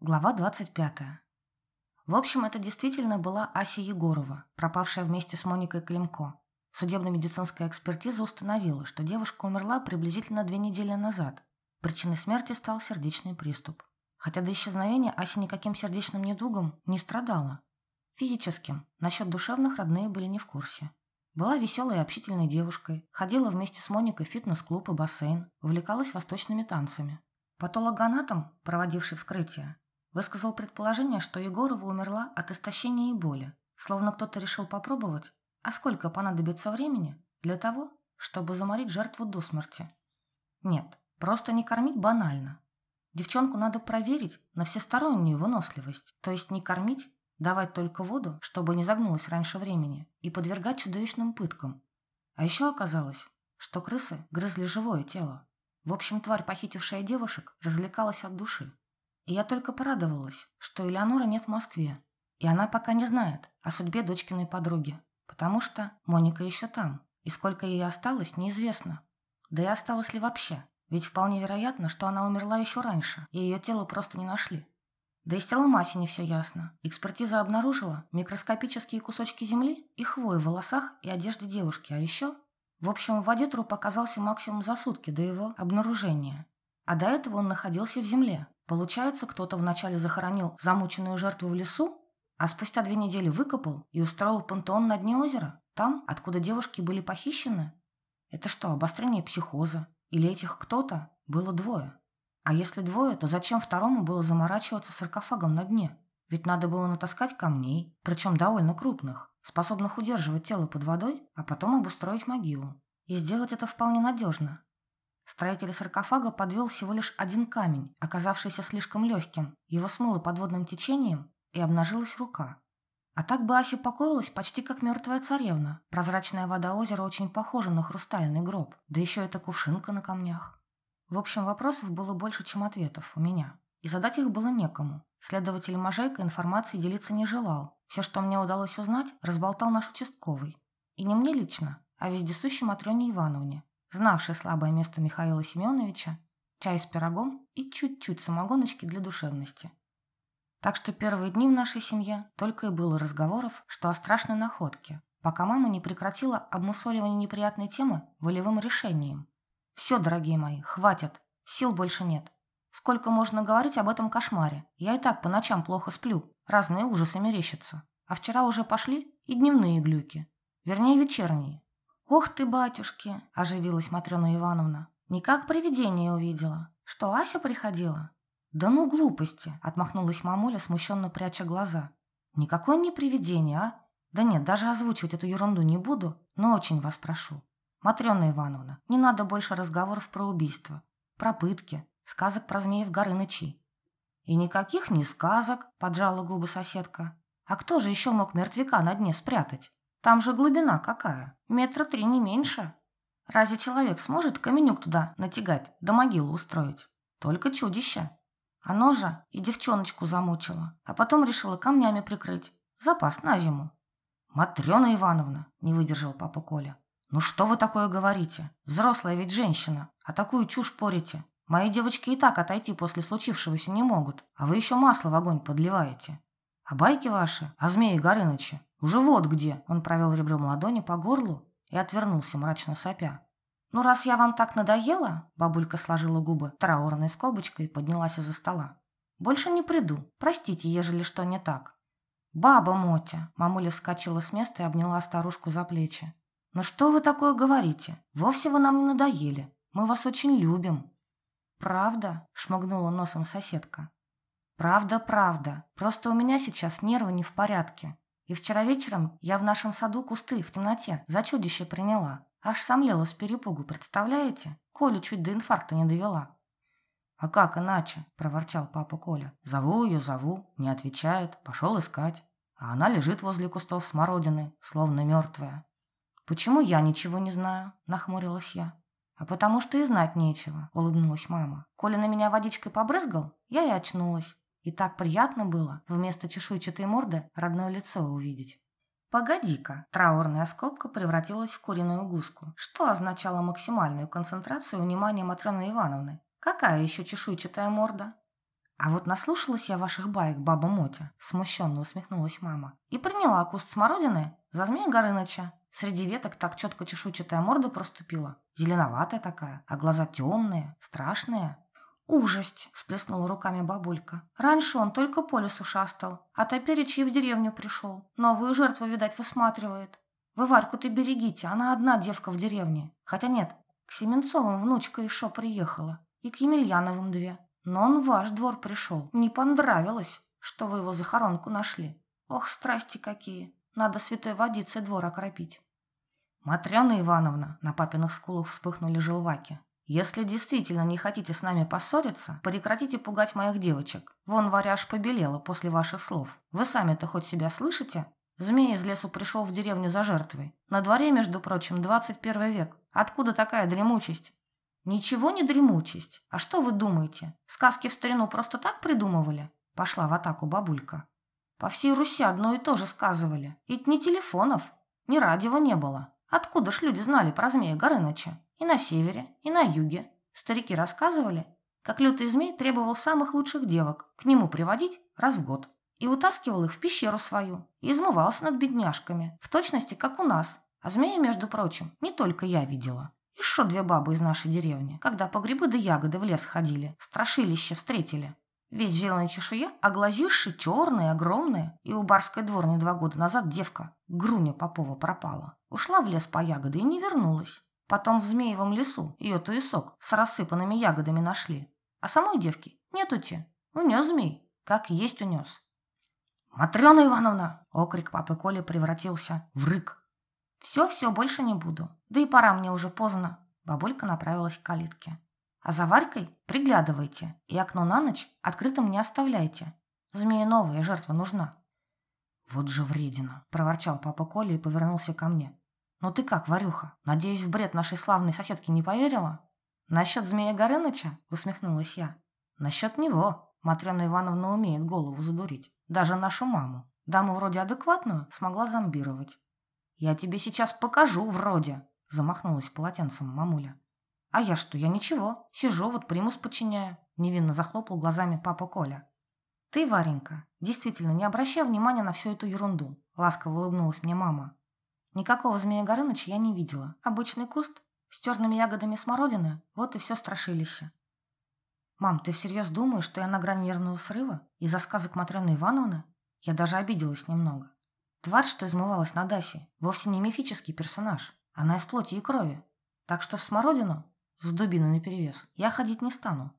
Глава 25. В общем, это действительно была Ася Егорова, пропавшая вместе с Моникой Климко. Судебно-медицинская экспертиза установила, что девушка умерла приблизительно две недели назад. Причиной смерти стал сердечный приступ. Хотя до исчезновения Ася никаким сердечным недугом не страдала. Физическим, насчет душевных родные были не в курсе. Была веселой и общительной девушкой, ходила вместе с Моникой в фитнес-клуб и бассейн, увлекалась восточными танцами. Патологоанатом, проводивший вскрытие, Высказал предположение, что Егорова умерла от истощения и боли, словно кто-то решил попробовать, а сколько понадобится времени для того, чтобы заморить жертву до смерти. Нет, просто не кормить банально. Девчонку надо проверить на всестороннюю выносливость, то есть не кормить, давать только воду, чтобы не загнулась раньше времени, и подвергать чудовищным пыткам. А еще оказалось, что крысы грызли живое тело. В общем, тварь, похитившая девушек, развлекалась от души. И я только порадовалась, что Элеонора нет в Москве, и она пока не знает о судьбе дочкиной подруги, потому что Моника еще там, и сколько ей осталось, неизвестно. Да и осталось ли вообще, ведь вполне вероятно, что она умерла еще раньше, и ее тело просто не нашли. Да и с телом Аси не все ясно. Экспертиза обнаружила микроскопические кусочки земли и хвои в волосах и одежде девушки, а еще... В общем, в воде труп оказался максимум за сутки до его обнаружения. А до этого он находился в земле, Получается, кто-то вначале захоронил замученную жертву в лесу, а спустя две недели выкопал и устроил пантеон на дне озера, там, откуда девушки были похищены? Это что, обострение психоза? Или этих кто-то было двое? А если двое, то зачем второму было заморачиваться саркофагом на дне? Ведь надо было натаскать камней, причем довольно крупных, способных удерживать тело под водой, а потом обустроить могилу. И сделать это вполне надежно, Строитель саркофага подвел всего лишь один камень, оказавшийся слишком легким. Его смыло подводным течением, и обнажилась рука. А так бы Ася покоилась почти как мертвая царевна. Прозрачная вода озера очень похожа на хрустальный гроб, да еще эта кувшинка на камнях. В общем, вопросов было больше, чем ответов у меня. И задать их было некому. Следователь Можейко информацией делиться не желал. Все, что мне удалось узнать, разболтал наш участковый. И не мне лично, а вездесущей Матрёне Ивановне, знавший слабое место Михаила Семеновича, чай с пирогом и чуть-чуть самогоночки для душевности. Так что первые дни в нашей семье только и было разговоров, что о страшной находке, пока мама не прекратила обмусоливание неприятной темы волевым решением. «Все, дорогие мои, хватит, сил больше нет. Сколько можно говорить об этом кошмаре? Я и так по ночам плохо сплю, разные ужасы мерещатся. А вчера уже пошли и дневные глюки, вернее вечерние. «Ох ты, батюшки!» – оживилась Матрена Ивановна. «Никак привидение увидела. Что, Ася приходила?» «Да ну глупости!» – отмахнулась мамуля, смущенно пряча глаза. «Никакое не привидение, а? Да нет, даже озвучивать эту ерунду не буду, но очень вас прошу. Матрена Ивановна, не надо больше разговоров про убийство, про пытки, сказок про змеев Горынычей». «И никаких не сказок», – поджала губы соседка. «А кто же еще мог мертвяка на дне спрятать?» Там же глубина какая? Метра три не меньше. Разве человек сможет каменюк туда натягать, да могилу устроить? Только чудище. Оно же и девчоночку замучило, а потом решила камнями прикрыть. Запас на зиму. Матрена Ивановна, не выдержал папа Коля. Ну что вы такое говорите? Взрослая ведь женщина, а такую чушь порите. Мои девочки и так отойти после случившегося не могут, а вы еще масло в огонь подливаете. А байки ваши, а змеи Горыныча, уже вот где. Он провел ребром ладони по горлу и отвернулся, мрачно сопя. «Ну, раз я вам так надоела...» Бабулька сложила губы траурной скобочкой и поднялась из-за стола. «Больше не приду. Простите, ежели что не так». «Баба Мотя!» Мамуля вскочила с места и обняла старушку за плечи. «Ну что вы такое говорите? Вовсе вы нам не надоели. Мы вас очень любим». «Правда?» – шмыгнула носом соседка. «Правда, правда. Просто у меня сейчас нервы не в порядке. И вчера вечером я в нашем саду кусты в темноте за чудище приняла. Аж сомлела с перепугу, представляете? Колю чуть до инфаркта не довела. «А как иначе?» – проворчал папа Коля. «Зову ее, зову, не отвечает, пошел искать. А она лежит возле кустов смородины, словно мертвая». «Почему я ничего не знаю?» – нахмурилась я. «А потому что и знать нечего», – улыбнулась мама. «Коля на меня водичкой побрызгал, я и очнулась. И так приятно было вместо чешуйчатой морды родное лицо увидеть. Погоди-ка, траурная скобка превратилась в куриную гуску, что означало максимальную концентрацию внимания Матрены Ивановны. Какая еще чешуйчатая морда? А вот наслушалась я ваших баек, баба Мотя, смущенно усмехнулась мама, и приняла куст смородины за змея Горыныча. Среди веток так четко чешуйчатая морда проступила, зеленоватая такая, а глаза темные, страшные. «Ужасть!» – всплеснула руками бабулька. «Раньше он только по лесу шастал, а теперь и в деревню пришел. Новую жертву, видать, высматривает. Вы Варьку-то берегите, она одна девка в деревне. Хотя нет, к Семенцовым внучка еще приехала, и к Емельяновым две. Но он в ваш двор пришел. Не понравилось, что вы его захоронку нашли. Ох, страсти какие! Надо святой водицей двор окропить». «Матрена Ивановна!» – на папиных скулах вспыхнули желваки. Если действительно не хотите с нами поссориться, прекратите пугать моих девочек. Вон Варя аж побелела после ваших слов. Вы сами-то хоть себя слышите? Змей из лесу пришел в деревню за жертвой. На дворе, между прочим, 21 век. Откуда такая дремучесть? Ничего не дремучесть. А что вы думаете? Сказки в старину просто так придумывали? Пошла в атаку бабулька. По всей Руси одно и то же сказывали. Ведь ни телефонов, ни радио не было. Откуда ж люди знали про змея Горыныча? И на севере, и на юге. Старики рассказывали, как лютый змей требовал самых лучших девок к нему приводить раз в год. И утаскивал их в пещеру свою, и измывался над бедняжками, в точности, как у нас. А змея, между прочим, не только я видела. Еще две бабы из нашей деревни, когда по грибы да ягоды в лес ходили, страшилище встретили. Весь зеленый чешуя, а глазиши черные, огромные. И у барской дворни два года назад девка, Груня Попова, пропала. Ушла в лес по ягоды и не вернулась. Потом в Змеевом лесу ее туесок с рассыпанными ягодами нашли. А самой девки нету-те. Унес змей, как есть унес. «Матрена Ивановна!» — окрик папы Коли превратился в рык. «Все-все, больше не буду. Да и пора мне уже поздно». Бабулька направилась к калитке. «А за Варькой приглядывайте и окно на ночь открытым не оставляйте. Змея новая, жертва нужна». «Вот же вредина!» — проворчал папа Коля и повернулся ко мне. «Ну ты как, Варюха? Надеюсь, в бред нашей славной соседки не поверила?» «Насчет змея Горыныча?» — усмехнулась я. «Насчет него. Матрена Ивановна умеет голову задурить. Даже нашу маму. Даму вроде адекватную смогла зомбировать». «Я тебе сейчас покажу, вроде!» — замахнулась полотенцем мамуля. «А я что, я ничего. Сижу, вот примус подчиняю». Невинно захлопал глазами папа Коля. «Ты, Варенька, действительно не обращай внимания на всю эту ерунду», — ласково улыбнулась мне мама. Никакого змея Горыныча я не видела. Обычный куст с черными ягодами смородины. Вот и все страшилище. Мам, ты всерьез думаешь, что я на грани нервного срыва? Из-за сказок Матрёны Ивановны? Я даже обиделась немного. Тварь, что измывалась на Дасе, вовсе не мифический персонаж. Она из плоти и крови. Так что в смородину с дубиной наперевес я ходить не стану.